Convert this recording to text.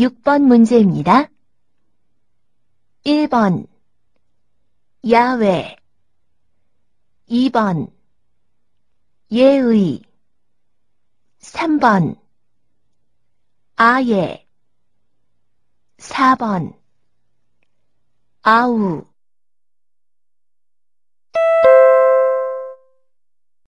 6번 문제입니다. 1번. 야외 2번. 예의. 3번. 아예. 4번. 아우.